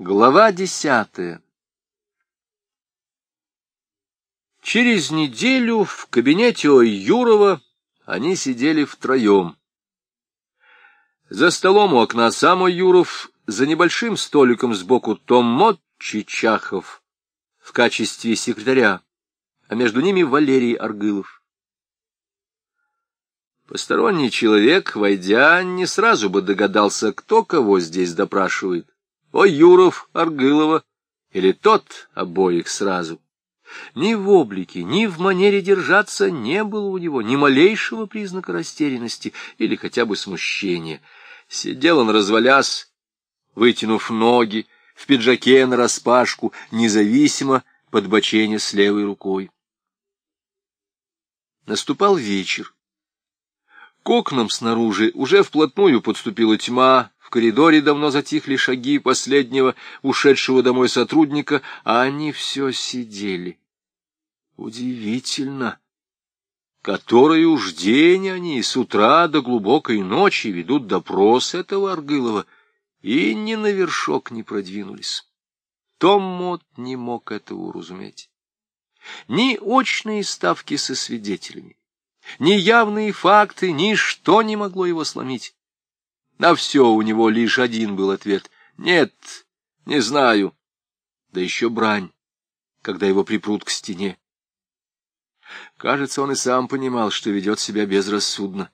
Глава десятая Через неделю в кабинете Юрова они сидели втроем. За столом у окна сам Юров, за небольшим столиком сбоку Том Мот Чичахов в качестве секретаря, а между ними Валерий Аргылов. Посторонний человек, войдя, не сразу бы догадался, кто кого здесь допрашивает. О Юров, Аргылова или тот обоих сразу. Ни в облике, ни в манере держаться не было у него ни малейшего признака растерянности или хотя бы смущения. Сидел он развалясь, вытянув ноги, в пиджаке нараспашку, независимо подбоченя с левой рукой. Наступал вечер. К окнам снаружи уже вплотную подступила тьма, в коридоре давно затихли шаги последнего ушедшего домой сотрудника, а они все сидели. Удивительно, который уж день они с утра до глубокой ночи ведут допрос этого Аргылова, и ни на вершок не продвинулись. Том Мот не мог этого уразуметь. Ни очные ставки со свидетелями, ни явные факты, ничто не могло его сломить. На все у него лишь один был ответ. Нет, не знаю. Да еще брань, когда его припрут к стене. Кажется, он и сам понимал, что ведет себя безрассудно.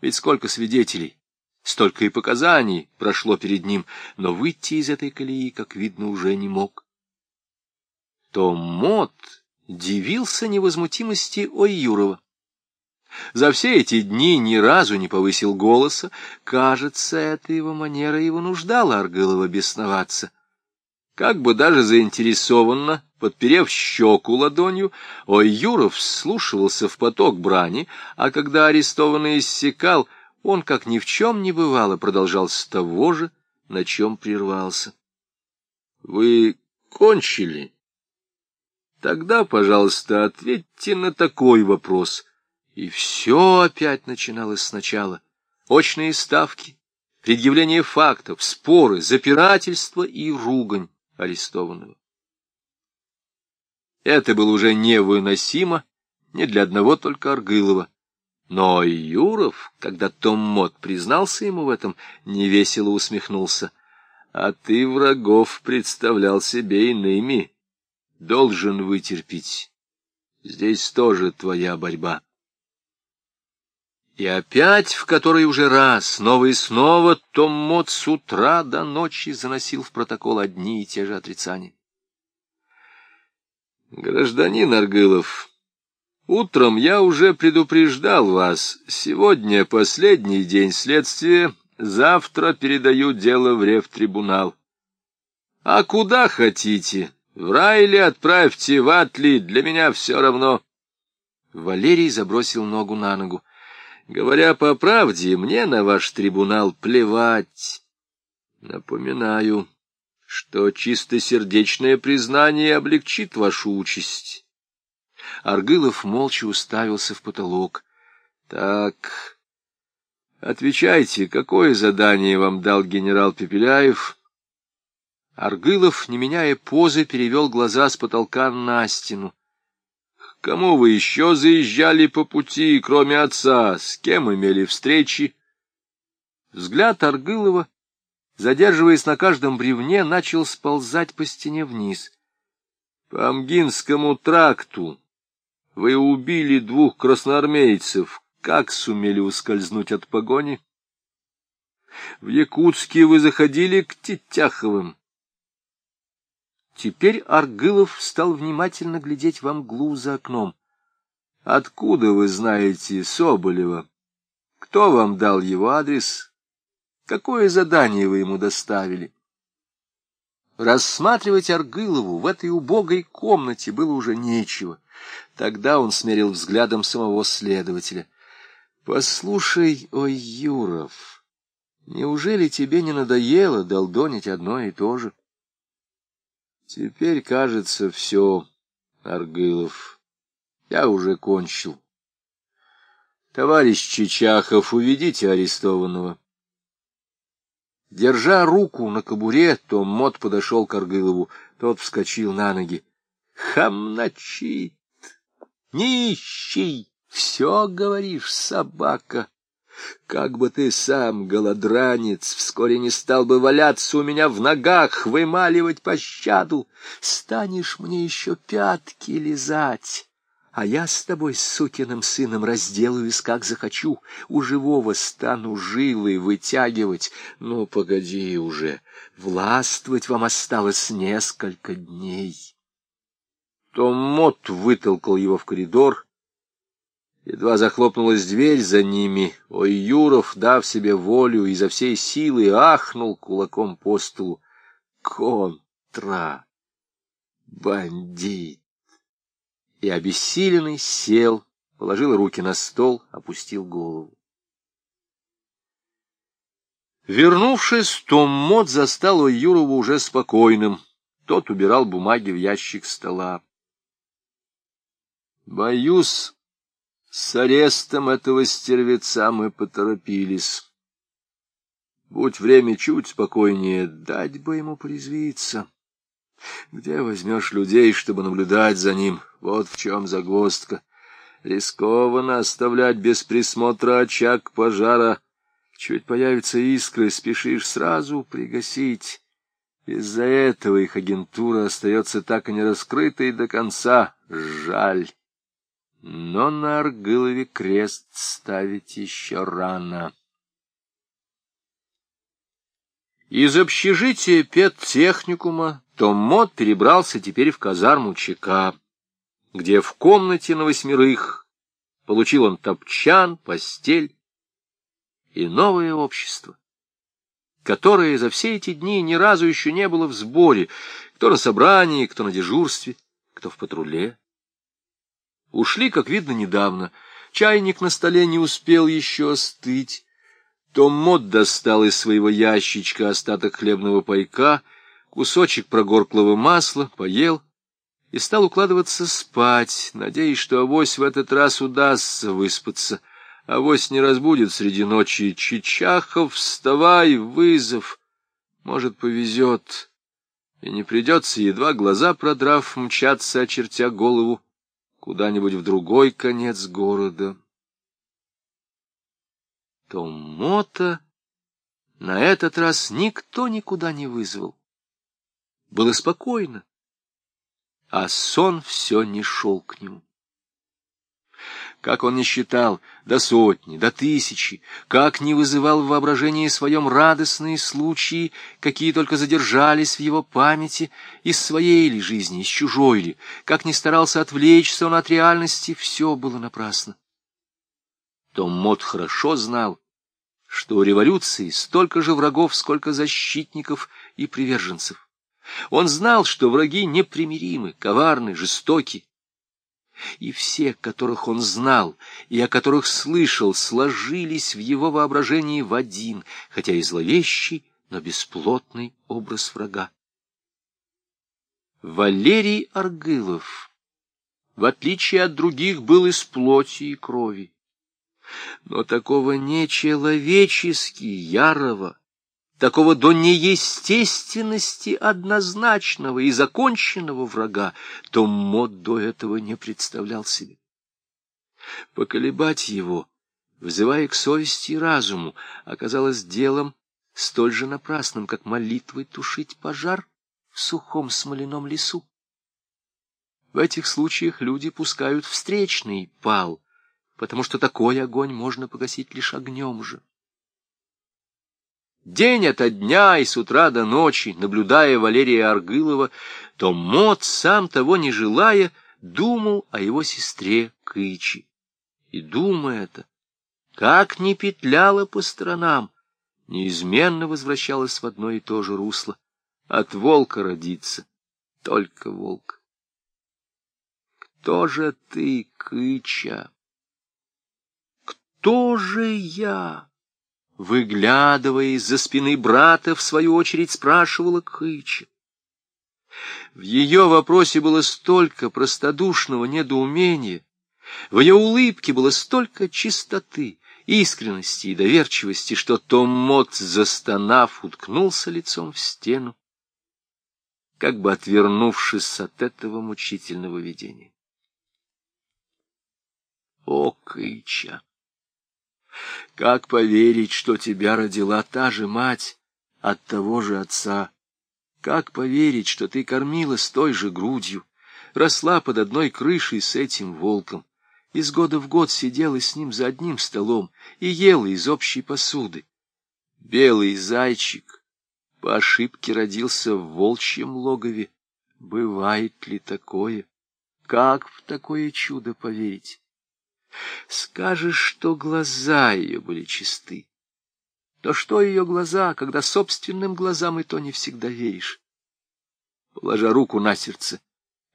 Ведь сколько свидетелей, столько и показаний прошло перед ним, но выйти из этой колеи, как видно, уже не мог. Том Мот дивился невозмутимости Ойюрова. За все эти дни ни разу не повысил голоса. Кажется, эта его манера его нуждала Аргылова бесноваться. Как бы даже заинтересованно, подперев щеку ладонью, ой, Юров вслушивался в поток брани, а когда арестованный иссякал, он, как ни в чем не бывало, продолжал с того же, на чем прервался. — Вы кончили? Тогда, пожалуйста, ответьте на такой вопрос — и все опять начиналось сначала. Очные ставки, предъявление фактов, споры, запирательство и ругань арестованного. Это было уже невыносимо не для одного только Аргылова. Но Юров, когда Том Мот признался ему в этом, невесело усмехнулся. А ты врагов представлял себе иными. Должен вытерпеть. Здесь тоже твоя борьба. И опять, в который уже раз, снова и снова, Том Мот с утра до ночи заносил в протокол одни и те же отрицания. Гражданин Аргылов, утром я уже предупреждал вас. Сегодня последний день следствия, завтра передаю дело в рефтрибунал. А куда хотите? В рай ли отправьте, в ад для меня все равно. Валерий забросил ногу на ногу. Говоря по правде, мне на ваш трибунал плевать. Напоминаю, что чистосердечное признание облегчит вашу участь. Аргылов молча уставился в потолок. Так, отвечайте, какое задание вам дал генерал Пепеляев? Аргылов, не меняя позы, перевел глаза с потолка на стену. Кому вы еще заезжали по пути, кроме отца? С кем имели встречи? Взгляд Аргылова, задерживаясь на каждом бревне, начал сползать по стене вниз. По Амгинскому тракту вы убили двух красноармейцев. Как сумели ускользнуть от погони? В Якутске вы заходили к Тетяховым. Теперь Аргылов стал внимательно глядеть во мглу за окном. — Откуда вы знаете Соболева? Кто вам дал его адрес? Какое задание вы ему доставили? Рассматривать Аргылову в этой убогой комнате было уже нечего. Тогда он смерил взглядом самого следователя. — Послушай, ой, Юров, неужели тебе не надоело долдонить одно и то же? Теперь, кажется, все, Аргылов. Я уже кончил. Товарищ Чичахов, уведите арестованного. Держа руку на кобуре, Том Мот подошел к Аргылову. Тот вскочил на ноги. Хамначит! Нищий! Все говоришь, собака! Как бы ты сам, голодранец, вскоре не стал бы валяться у меня в ногах, вымаливать пощаду, станешь мне еще пятки лизать. А я с тобой, сукиным сыном, разделаюсь, как захочу. У живого стану жилы вытягивать. Ну, погоди уже, властвовать вам осталось несколько дней. Том Мот вытолкал его в коридор. Едва захлопнулась дверь за ними. Ой, Юров, дав себе волю, изо всей силы ахнул кулаком по столу. Контра! Бандит! и, обессиленный, сел, положил руки на стол, опустил голову. Вернувшись, Том Мот застал Юрова уже спокойным. Тот убирал бумаги в ящик стола. Боюсь, с арестом этого стервеца мы поторопились. Будь время чуть спокойнее, дать бы ему порезвиться. Где возьмешь людей, чтобы наблюдать за ним? Вот в чем загвоздка. Рискованно оставлять без присмотра очаг пожара. Чуть появятся искры, спешишь сразу пригасить. Из-за этого их агентура остается так и не раскрытой до конца. Жаль. Но на Аргылове крест ставить еще рано. Из общежития педтехникума Том Мот перебрался теперь в казарму ЧК, где в комнате на восьмерых получил он топчан, постель и новое общество, которое за все эти дни ни разу еще не было в сборе, кто на собрании, кто на дежурстве, кто в патруле. Ушли, как видно, недавно. Чайник на столе не успел еще остыть. Том Мот достал из своего ящичка остаток хлебного пайка — кусочек прогорклого масла, поел и стал укладываться спать, надеясь, что авось в этот раз удастся выспаться. Авось не разбудит среди ночи. Чичахов, вставай, вызов. Может, повезет, и не придется, едва глаза продрав, мчаться, очертя голову, куда-нибудь в другой конец города. Томота на этот раз никто никуда не вызвал было спокойно, а сон все не шел к нему. Как он не считал до сотни, до тысячи, как не вызывал в воображении своем радостные случаи, какие только задержались в его памяти, из своей ли жизни, из чужой ли, как не старался отвлечься он от реальности, все было напрасно. Том Мот хорошо знал, что у революции столько же врагов, сколько защитников и приверженцев. Он знал, что враги непримиримы, коварны, жестоки. И все, которых он знал и о которых слышал, сложились в его воображении в один, хотя и зловещий, но бесплотный образ врага. Валерий Аргылов, в отличие от других, был из плоти и крови. Но такого нечеловечески ярого, такого до неестественности однозначного и законченного врага, то Мод до этого не представлял себе. Поколебать его, вызывая к совести и разуму, оказалось делом столь же напрасным, как молитвой тушить пожар в сухом смоляном лесу. В этих случаях люди пускают встречный пал, потому что такой огонь можно погасить лишь огнем же. День ото дня и с утра до ночи, наблюдая Валерия Аргылова, то Мот, сам того не желая, думал о его сестре Кычи. И, думая это, как ни петляла по сторонам, неизменно возвращалась в одно и то же русло. От волка родится только волк. Кто же ты, Кыча? Кто же я? Выглядывая из-за спины брата, в свою очередь спрашивала Кыча. В ее вопросе было столько простодушного недоумения, в ее улыбке было столько чистоты искренности и доверчивости, что Том Мот, застонав, уткнулся лицом в стену, как бы отвернувшись от этого мучительного видения. О, Кыча! Как поверить, что тебя родила та же мать от того же отца? Как поверить, что ты кормила с той же грудью, росла под одной крышей с этим волком, из года в год сидела с ним за одним столом и ела из общей посуды? Белый зайчик по ошибке родился в волчьем логове. Бывает ли такое? Как в такое чудо поверить? Скажешь, что глаза ее были чисты. То что ее глаза, когда собственным глазам и то не всегда веришь? Положа руку на сердце,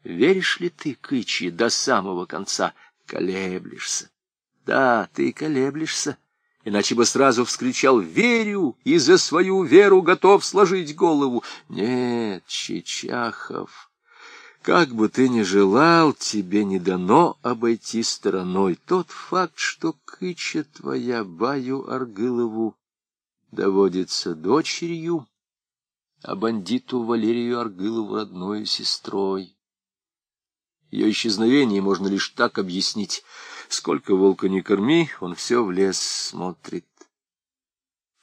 веришь ли ты, Кычи, до самого конца? Колеблешься. Да, ты колеблешься, иначе бы сразу вскричал «Верю!» и за свою веру готов сложить голову. Нет, Чичахов, как бы ты ни желал, тебе не дано обойти стороной тот факт, что Кыча твоя Баю Аргылову доводится дочерью, а бандиту Валерию Аргылову родной сестрой. Ее исчезновение можно лишь так объяснить. Сколько волка не корми, он все в лес смотрит.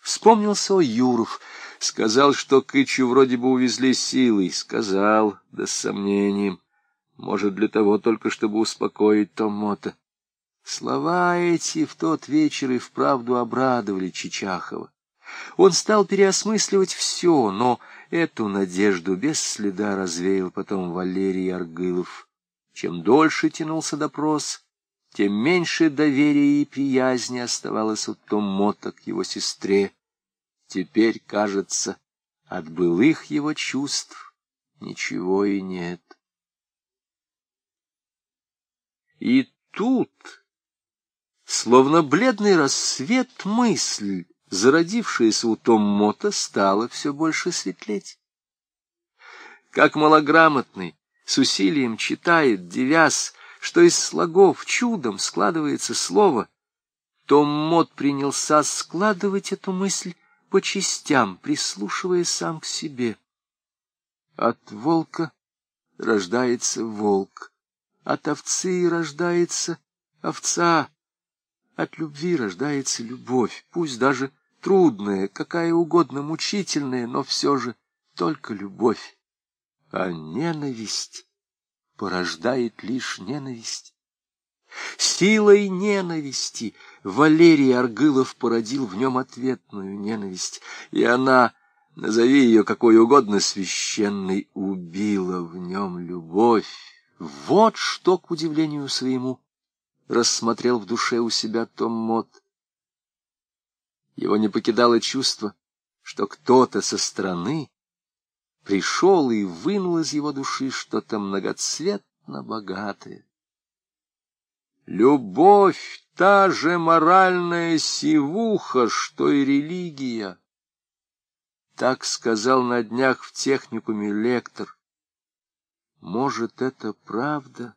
Вспомнился Юров, сказал, что Кычу вроде бы увезли силой. Сказал, да с сомнением. Может, для того только, чтобы успокоить Томота. Слова эти в тот вечер и вправду обрадовали Чичахова. Он стал переосмысливать все, но эту надежду без следа развеял потом Валерий Аргылов. Чем дольше тянулся допрос, тем меньше доверия и приязни оставалось у Томота к его сестре. Теперь, кажется, от былых его чувств ничего и нет. И тут, словно бледный рассвет, мысль, зародившаяся у Томота, стала все больше светлеть. Как малограмотный, с усилием читает, девяз, что из слогов чудом складывается слово, Том Мот принялся складывать эту мысль по частям, прислушивая сам к себе. От волка рождается волк, от овцы рождается овца, от любви рождается любовь, пусть даже трудная, какая угодно мучительная, но все же только любовь а ненависть порождает лишь ненависть. Силой ненависти Валерий Аргылов породил в нем ответную ненависть, и она, назови ее какой угодно священной, убила в нем любовь. Вот что, к удивлению своему, рассмотрел в душе у себя Том Мот. Его не покидало чувство, что кто-то со стороны пришел и вынул из его души что-то многоцветно богатое. Любовь — та же моральная сивуха, что и религия. Так сказал на днях в техникуме лектор. Может, это правда?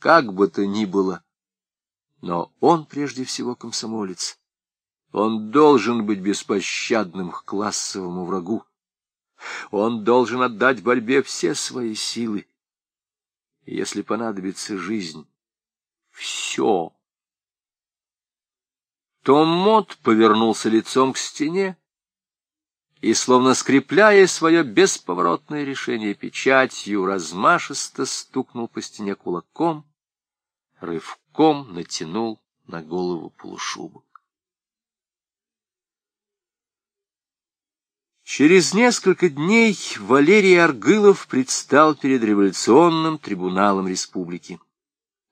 Как бы то ни было, но он прежде всего комсомолец. Он должен быть беспощадным к классовому врагу. Он должен отдать борьбе все свои силы. Если понадобится жизнь, все. Том Мот повернулся лицом к стене и, словно скрепляя свое бесповоротное решение печатью, размашисто стукнул по стене кулаком, рывком натянул на голову полушубок. Через несколько дней Валерий Аргылов предстал перед революционным трибуналом республики.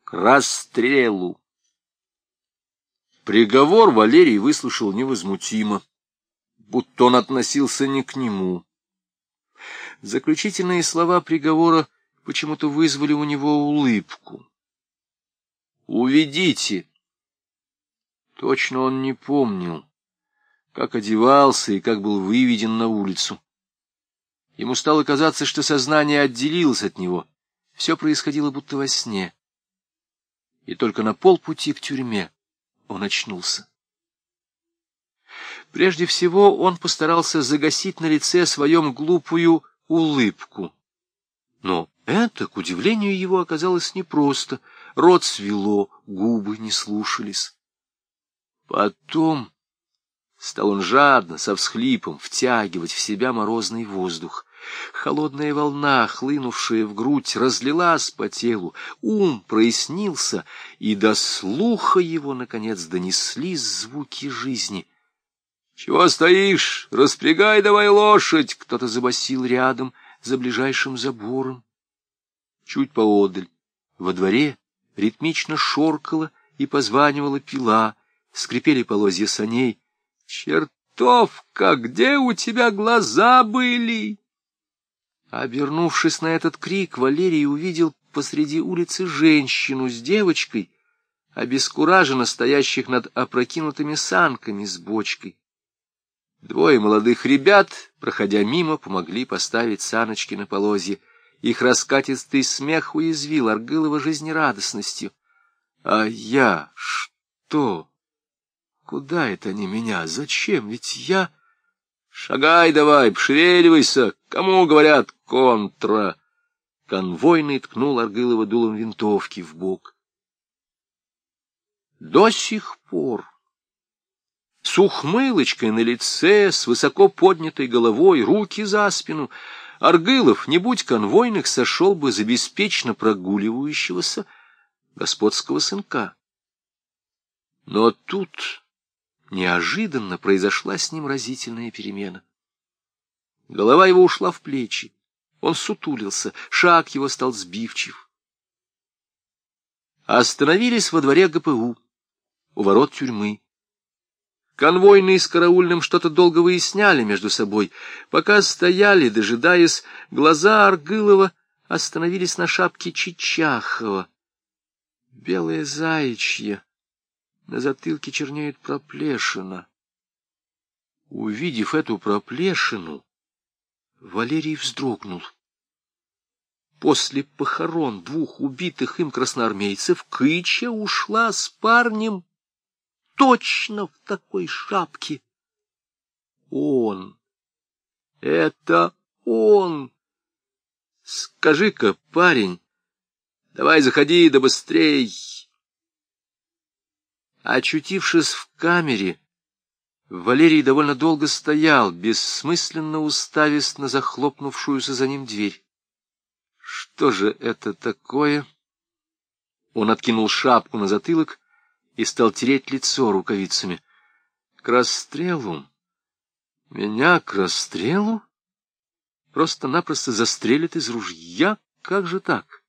К расстрелу. Приговор Валерий выслушал невозмутимо, будто он относился не к нему. Заключительные слова приговора почему-то вызвали у него улыбку. «Уведите!» Точно он не помнил как одевался и как был выведен на улицу. Ему стало казаться, что сознание отделилось от него. Все происходило будто во сне. И только на полпути к тюрьме он очнулся. Прежде всего он постарался загасить на лице своем глупую улыбку. Но это, к удивлению его, оказалось непросто. Рот свело, губы не слушались. Потом стал он жадно, со всхлипом, втягивать в себя морозный воздух. Холодная волна, хлынувшая в грудь, разлилась по телу, ум прояснился, и до слуха его, наконец, донеслись звуки жизни. «Чего стоишь? Распрягай давай лошадь!» Кто-то забасил рядом, за ближайшим забором. Чуть поодаль, во дворе, ритмично шоркала и позванивала пила, скрипели полозья саней. «Чертовка, где у тебя глаза были?» Обернувшись на этот крик, Валерий увидел посреди улицы женщину с девочкой, обескураженно стоящих над опрокинутыми санками с бочкой. Двое молодых ребят, проходя мимо, помогли поставить саночки на полозье. Их раскатистый смех уязвил Аргылова жизнерадостностью. А я что? Куда это они меня? Зачем? Ведь я... Шагай давай, пошевеливайся. Кому говорят контра? Конвойный ткнул Аргылова дулом винтовки в бок. До сих пор с ухмылочкой на лице, с высоко поднятой головой, руки за спину, Аргылов, не будь конвойных, сошел бы за беспечно прогуливающегося господского сынка. Но тут неожиданно произошла с ним разительная перемена. Голова его ушла в плечи, он сутулился, шаг его стал сбивчив. Остановились во дворе ГПУ, у ворот тюрьмы. Конвойные с караульным что-то долго выясняли между собой. Пока стояли, дожидаясь, глаза Аргылова остановились на шапке Чичахова. Белое заячье. На затылке чернеет проплешина. Увидев эту проплешину, Валерий вздрогнул. После похорон двух убитых им красноармейцев Кыча ушла с парнем точно в такой шапке. Он. Это он. Скажи-ка, парень, давай заходи да быстрей. Очутившись в камере, Валерий довольно долго стоял, бессмысленно уставясь на захлопнувшуюся за ним дверь. Что же это такое? Он откинул шапку на затылок и стал тереть лицо рукавицами. К расстрелу? Меня к расстрелу? Просто-напросто застрелят из ружья? Как же так?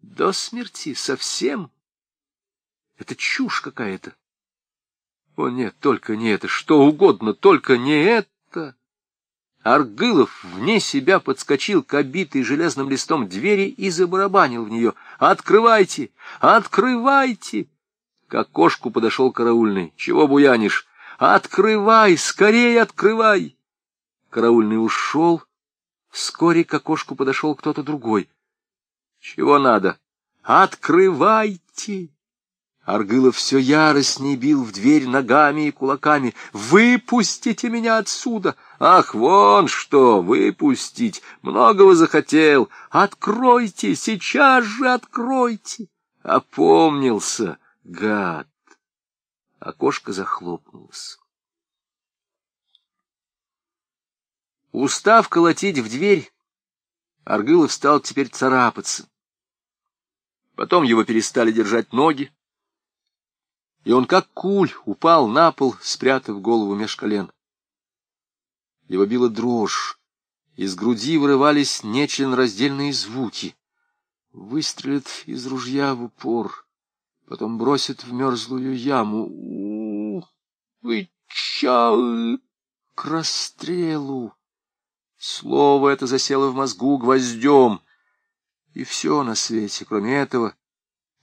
До смерти совсем? Это чушь какая-то. О нет, только не это, что угодно, только не это. Аргылов вне себя подскочил к обитой железным листом двери и забарабанил в нее. «Открывайте! Открывайте!» К окошку подошел караульный. «Чего буянишь? Открывай! Скорее открывай!» Караульный ушел. Вскоре к окошку подошел кто-то другой. «Чего надо? Открывайте!» Аргылов все яростней бил в дверь ногами и кулаками. «Выпустите меня отсюда! Ах, вон что! Выпустить! Многого захотел! Откройте! Сейчас же откройте!» Опомнился, гад! Окошко захлопнулось. Устав колотить в дверь, Аргылов стал теперь царапаться. Потом его перестали держать ноги, и он, как куль, упал на пол, спрятав голову меж колен. Его била дрожь, из груди вырывались нечленораздельные звуки. Выстрелит из ружья в упор, потом бросит в мерзлую яму. У, -у, к расстрелу. Слово это засело в мозгу гвоздем. И все на свете, кроме этого,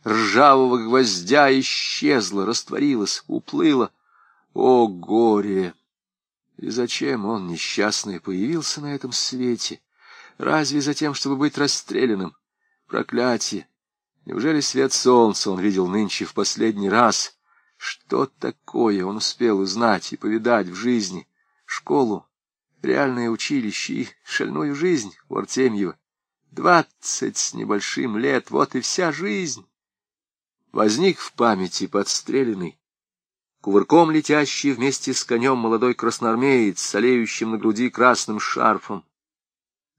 ржавого гвоздя исчезла, растворилась, уплыла. О, горе! И зачем он, несчастный, появился на этом свете? Разве за тем, чтобы быть расстрелянным? Проклятие! Неужели свет солнца он видел нынче в последний раз? Что такое он успел узнать и повидать в жизни? Школу, реальное училище и шальную жизнь у Артемьева. Двадцать с небольшим лет, вот и вся жизнь. Возник в памяти подстреленный, кувырком летящий вместе с конем молодой красноармеец с олеющим на груди красным шарфом.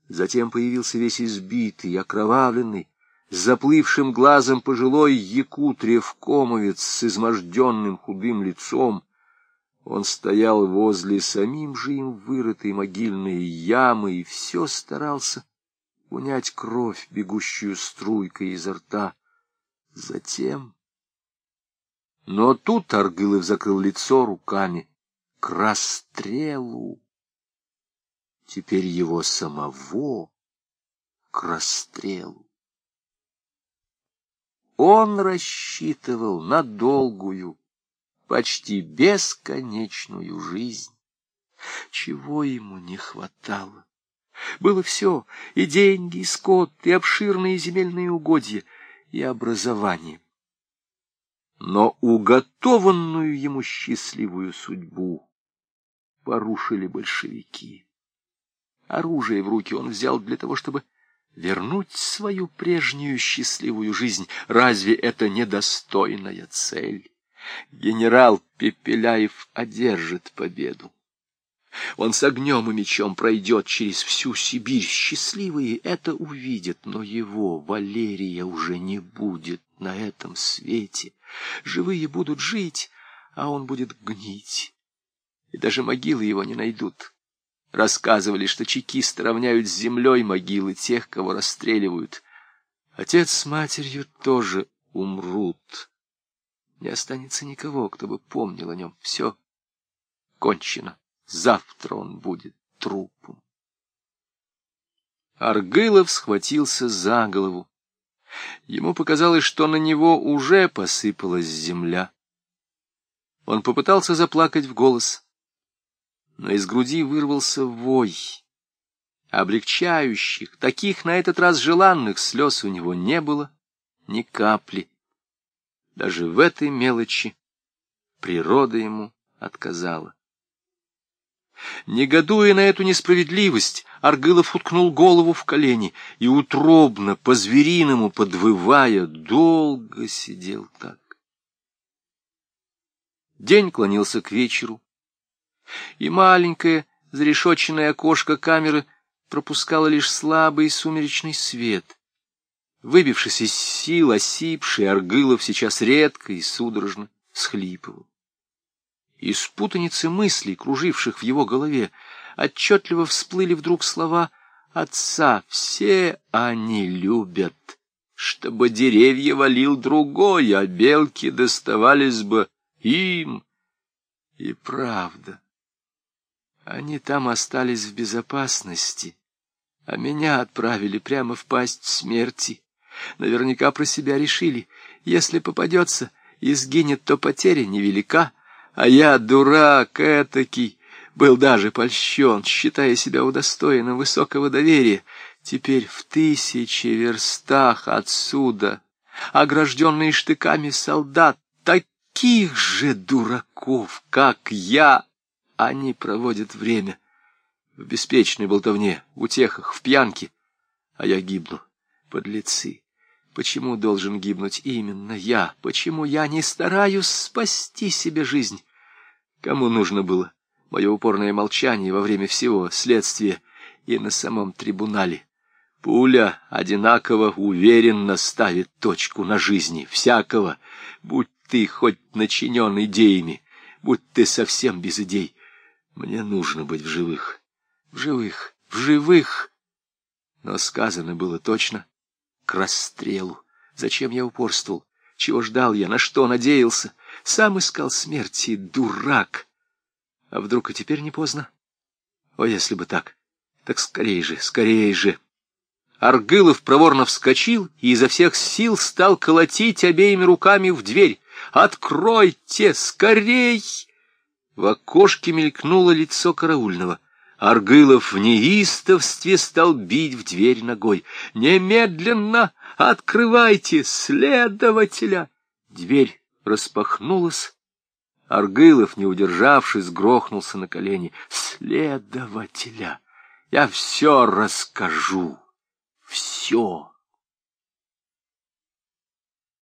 Затем появился весь избитый, окровавленный, с заплывшим глазом пожилой якут ревкомовец с изможденным худым лицом. Он стоял возле самим же им вырытой могильной ямы и все старался унять кровь, бегущую струйкой изо рта. Затем... Но тут Аргылов закрыл лицо руками к расстрелу. Теперь его самого к расстрелу. Он рассчитывал на долгую, почти бесконечную жизнь. Чего ему не хватало? Было все — и деньги, и скот, и обширные земельные угодья, и образование. Но уготованную ему счастливую судьбу порушили большевики. Оружие в руки он взял для того, чтобы вернуть свою прежнюю счастливую жизнь. Разве это недостойная цель? Генерал Пепеляев одержит победу. Он с огнем и мечом пройдет через всю Сибирь. Счастливые это увидят, но его, Валерия, уже не будет на этом свете. Живые будут жить, а он будет гнить. И даже могилы его не найдут. Рассказывали, что чекисты равняют с землей могилы тех, кого расстреливают. Отец с матерью тоже умрут. Не останется никого, кто бы помнил о нем. Все кончено. Завтра он будет трупом. Аргылов схватился за голову. Ему показалось, что на него уже посыпалась земля. Он попытался заплакать в голос но из груди вырвался вой. Облегчающих, таких на этот раз желанных слез у него не было ни капли. Даже в этой мелочи природа ему отказала. Негодуя на эту несправедливость, Аргылов уткнул голову в колени и утробно, по-звериному подвывая, долго сидел так. День клонился к вечеру и маленькое зарешоченное окошко камеры пропускало лишь слабый сумеречный свет. Выбившись из сил, осипший Аргылов сейчас редко и судорожно схлипывал. Из путаницы мыслей, круживших в его голове, отчетливо всплыли вдруг слова отца. Все они любят, чтобы деревья валил другой, а белки доставались бы им. И правда. Они там остались в безопасности, а меня отправили прямо в пасть смерти. Наверняка про себя решили, если попадется и сгинет, то потеря невелика, а я, дурак этакий, был даже польщен, считая себя удостоенным высокого доверия. Теперь в тысячи верстах отсюда, огражденные штыками солдат, таких же дураков, как я, они проводят время в беспечной болтовне, в утехах, в пьянке, а я гибну, подлецы. Почему должен гибнуть именно я? Почему я не стараюсь спасти себе жизнь? Кому нужно было мое упорное молчание во время всего следствия и на самом трибунале? Пуля одинаково уверенно ставит точку на жизни всякого, будь ты хоть начинен идеями, будь ты совсем без идей. Мне нужно быть в живых, в живых, в живых. Но сказано было точно к расстрелу. Зачем я упорствовал? Чего ждал я? На что надеялся? Сам искал смерти, дурак. А вдруг и теперь не поздно? О, если бы так! Так скорей же, скорей же! Аргылов проворно вскочил и изо всех сил стал колотить обеими руками в дверь. «Откройте! Скорей!» В окошке мелькнуло лицо караульного. Аргылов в неистовстве стал бить в дверь ногой. «Немедленно открывайте следователя!» Дверь распахнулась, Аргылов, не удержавшись, грохнулся на колени. «Следователя! Я все расскажу! Все!»